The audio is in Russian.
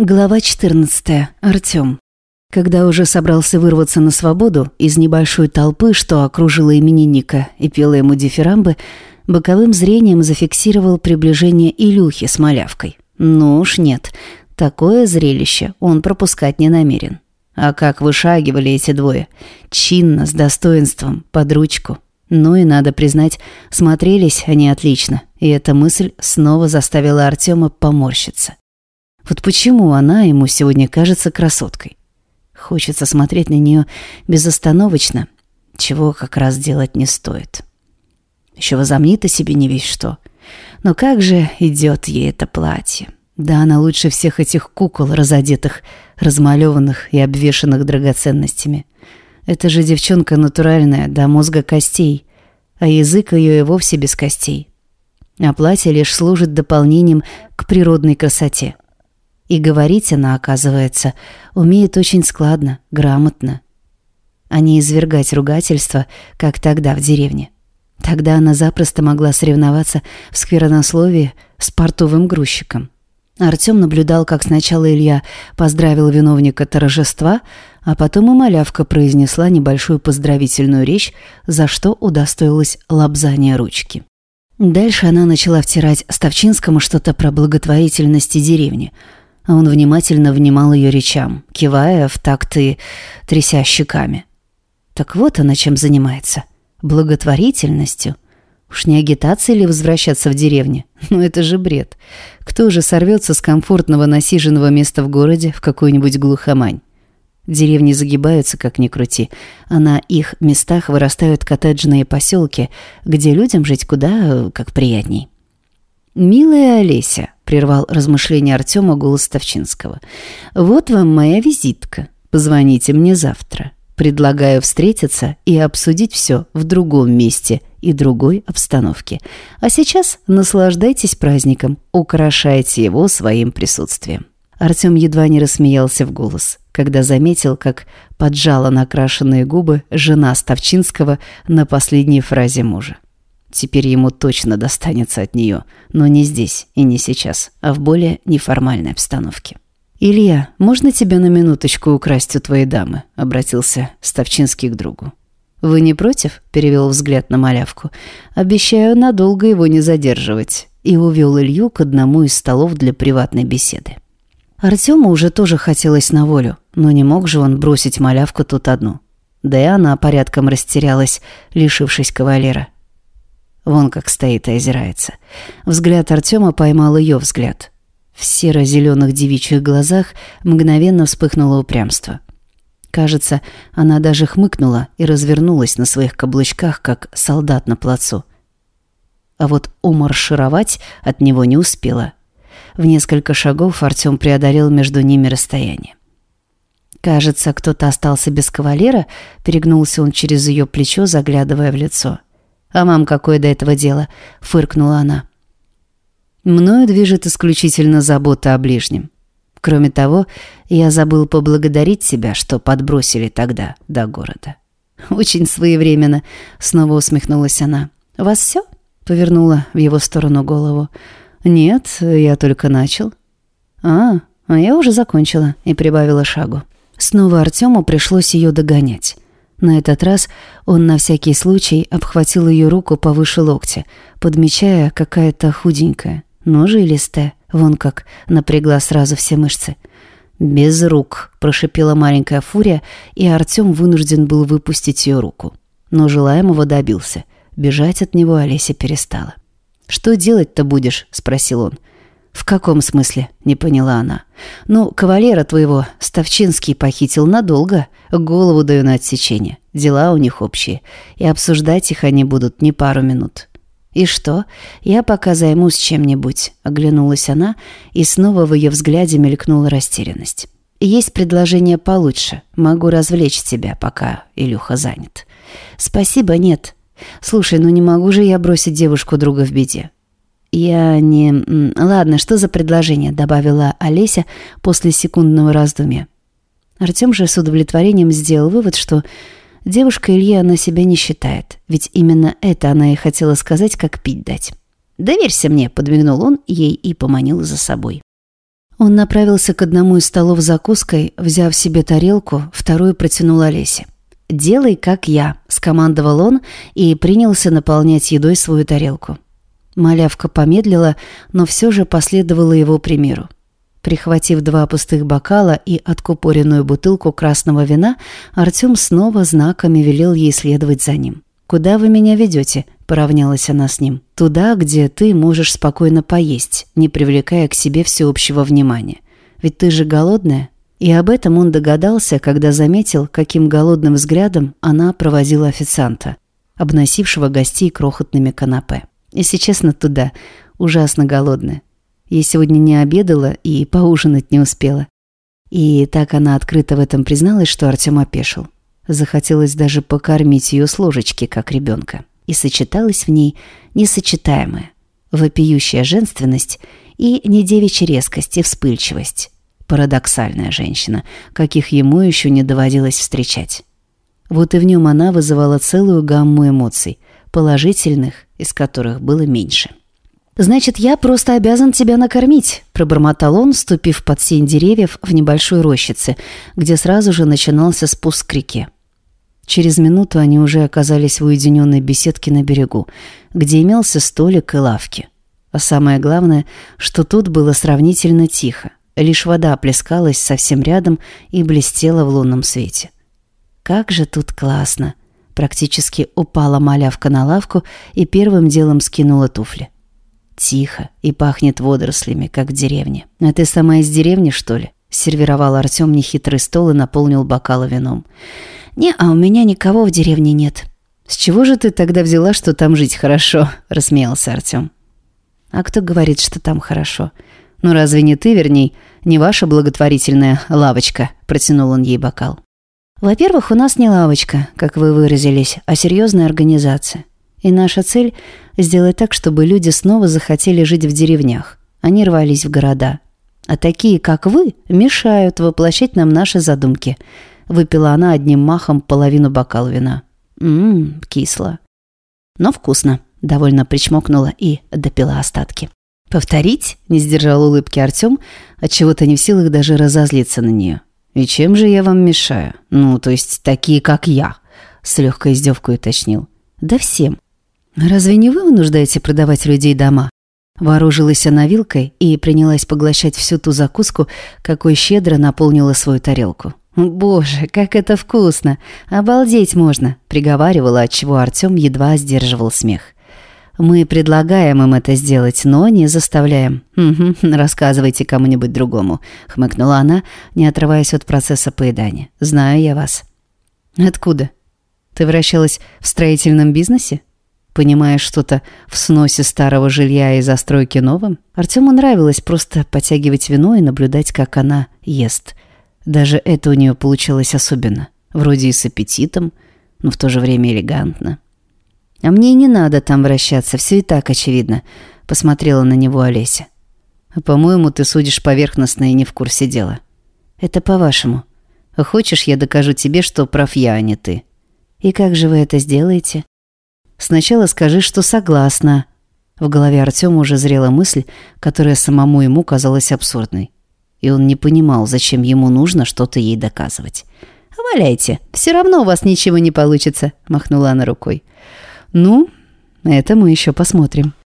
Глава 14. Артём. Когда уже собрался вырваться на свободу из небольшой толпы, что окружила именинника и пела ему дифирамбы, боковым зрением зафиксировал приближение Илюхи с малявкой. Ну уж нет, такое зрелище он пропускать не намерен. А как вышагивали эти двое. Чинно, с достоинством, под ручку. Ну и, надо признать, смотрелись они отлично, и эта мысль снова заставила Артема поморщиться. Вот почему она ему сегодня кажется красоткой? Хочется смотреть на нее безостановочно, чего как раз делать не стоит. Еще возомнит о себе не весь что. Но как же идет ей это платье? Да она лучше всех этих кукол, разодетых, размалеванных и обвешанных драгоценностями. Это же девчонка натуральная, до мозга костей, а язык ее и вовсе без костей. А платье лишь служит дополнением к природной красоте. И говорить она, оказывается, умеет очень складно, грамотно, а не извергать ругательства, как тогда в деревне. Тогда она запросто могла соревноваться в сквернословии с портовым грузчиком. Артём наблюдал, как сначала Илья поздравил виновника торжества, а потом и малявка произнесла небольшую поздравительную речь, за что удостоилась лобзания ручки. Дальше она начала втирать Ставчинскому что-то про благотворительности деревни – а он внимательно внимал ее речам, кивая в такты, тряся щеками. Так вот она чем занимается. Благотворительностью. Уж не агитацией ли возвращаться в деревню? Ну это же бред. Кто же сорвется с комфортного насиженного места в городе в какую-нибудь глухомань? Деревни загибаются, как ни крути, а на их местах вырастают коттеджные поселки, где людям жить куда как приятней. «Милая Олеся», — прервал размышления Артема голос Ставчинского, «вот вам моя визитка. Позвоните мне завтра. Предлагаю встретиться и обсудить все в другом месте и другой обстановке. А сейчас наслаждайтесь праздником, украшайте его своим присутствием». Артем едва не рассмеялся в голос, когда заметил, как поджала накрашенные губы жена Ставчинского на последней фразе мужа. Теперь ему точно достанется от нее, но не здесь и не сейчас, а в более неформальной обстановке. «Илья, можно тебя на минуточку украсть у твоей дамы?» — обратился Ставчинский к другу. «Вы не против?» — перевел взгляд на малявку. «Обещаю надолго его не задерживать». И увел Илью к одному из столов для приватной беседы. Артему уже тоже хотелось на волю, но не мог же он бросить малявку тут одну. Да и она порядком растерялась, лишившись кавалера. Вон как стоит и озирается. Взгляд Артема поймал ее взгляд. В серо-зеленых девичьих глазах мгновенно вспыхнуло упрямство. Кажется, она даже хмыкнула и развернулась на своих каблучках, как солдат на плацу. А вот умаршировать от него не успела. В несколько шагов Артем преодолел между ними расстояние. Кажется, кто-то остался без кавалера, перегнулся он через ее плечо, заглядывая в лицо. «А вам какое до этого дело?» — фыркнула она. «Мною движет исключительно забота о ближнем. Кроме того, я забыл поблагодарить себя, что подбросили тогда до города». «Очень своевременно», — снова усмехнулась она. «У вас все?» — повернула в его сторону голову. «Нет, я только начал». «А, а я уже закончила» и прибавила шагу. Снова Артему пришлось ее догонять. На этот раз он на всякий случай обхватил ее руку повыше локтя, подмечая какая-то худенькая, но жилистая, вон как напрягла сразу все мышцы. «Без рук», – прошипела маленькая фурия, и Артем вынужден был выпустить ее руку. Но желаемого добился. Бежать от него Олеся перестала. «Что делать-то будешь?» – спросил он. «В каком смысле?» — не поняла она. «Ну, кавалера твоего Ставчинский похитил надолго. Голову даю на отсечение. Дела у них общие. И обсуждать их они будут не пару минут». «И что? Я пока займусь чем-нибудь», — оглянулась она, и снова в ее взгляде мелькнула растерянность. «Есть предложение получше. Могу развлечь тебя, пока Илюха занят». «Спасибо, нет. Слушай, ну не могу же я бросить девушку друга в беде. «Я не... Ладно, что за предложение?» — добавила Олеся после секундного раздумья. Артем же с удовлетворением сделал вывод, что девушка Илья она себя не считает, ведь именно это она и хотела сказать, как пить дать. «Доверься мне», — подмигнул он ей и поманил за собой. Он направился к одному из столов закуской, взяв себе тарелку, вторую протянул Олесе. «Делай, как я», — скомандовал он и принялся наполнять едой свою тарелку. Малявка помедлила, но все же последовала его примеру. Прихватив два пустых бокала и откупоренную бутылку красного вина, Артем снова знаками велел ей следовать за ним. «Куда вы меня ведете?» – поравнялась она с ним. «Туда, где ты можешь спокойно поесть, не привлекая к себе всеобщего внимания. Ведь ты же голодная». И об этом он догадался, когда заметил, каким голодным взглядом она провозила официанта, обносившего гостей крохотными канапе. Если честно, туда. Ужасно голодная. Я сегодня не обедала и поужинать не успела. И так она открыто в этом призналась, что Артем опешил. Захотелось даже покормить ее с ложечки, как ребенка. И сочеталась в ней несочетаемая, вопиющая женственность и недевичья резкость и вспыльчивость. Парадоксальная женщина, каких ему еще не доводилось встречать. Вот и в нем она вызывала целую гамму эмоций, положительных, из которых было меньше. «Значит, я просто обязан тебя накормить», – пробормотал он, ступив под сень деревьев в небольшой рощице, где сразу же начинался спуск к реке. Через минуту они уже оказались в уединенной беседке на берегу, где имелся столик и лавки. А самое главное, что тут было сравнительно тихо. Лишь вода плескалась совсем рядом и блестела в лунном свете. «Как же тут классно!» Практически упала малявка на лавку и первым делом скинула туфли. Тихо и пахнет водорослями, как в деревне. А ты сама из деревни, что ли? Сервировал Артем нехитрый стол и наполнил бокалы вином. «Не, а у меня никого в деревне нет». «С чего же ты тогда взяла, что там жить хорошо?» – рассмеялся Артем. «А кто говорит, что там хорошо?» «Ну разве не ты, верней, не ваша благотворительная лавочка?» – протянул он ей бокал. «Во-первых, у нас не лавочка, как вы выразились, а серьезная организация. И наша цель – сделать так, чтобы люди снова захотели жить в деревнях. Они рвались в города. А такие, как вы, мешают воплощать нам наши задумки. Выпила она одним махом половину бокала вина. Ммм, кисло. Но вкусно. Довольно причмокнула и допила остатки. «Повторить?» – не сдержал улыбки Артем, отчего-то не в силах даже разозлиться на нее. «И чем же я вам мешаю? Ну, то есть такие, как я?» – с легкой издевкой уточнил. «Да всем. «Разве не вы вынуждаете продавать людей дома?» Вооружилась она вилкой и принялась поглощать всю ту закуску, какой щедро наполнила свою тарелку. «Боже, как это вкусно! Обалдеть можно!» – приговаривала, отчего Артем едва сдерживал смех. «Мы предлагаем им это сделать, но не заставляем. Угу, рассказывайте кому-нибудь другому», – хмыкнула она, не отрываясь от процесса поедания. «Знаю я вас». «Откуда? Ты вращалась в строительном бизнесе?» понимая что-то в сносе старого жилья и застройке новым, Артему нравилось просто подтягивать вино и наблюдать, как она ест. Даже это у нее получилось особенно. Вроде и с аппетитом, но в то же время элегантно. «А мне не надо там вращаться, все и так очевидно», — посмотрела на него Олеся. «А по-моему, ты судишь поверхностно и не в курсе дела». «Это по-вашему. А хочешь, я докажу тебе, что прав я, а не ты?» «И как же вы это сделаете?» Сначала скажи, что согласна». В голове Артема уже зрела мысль, которая самому ему казалась абсурдной. И он не понимал, зачем ему нужно что-то ей доказывать. «Валяйте, все равно у вас ничего не получится», — махнула она рукой. «Ну, это мы еще посмотрим».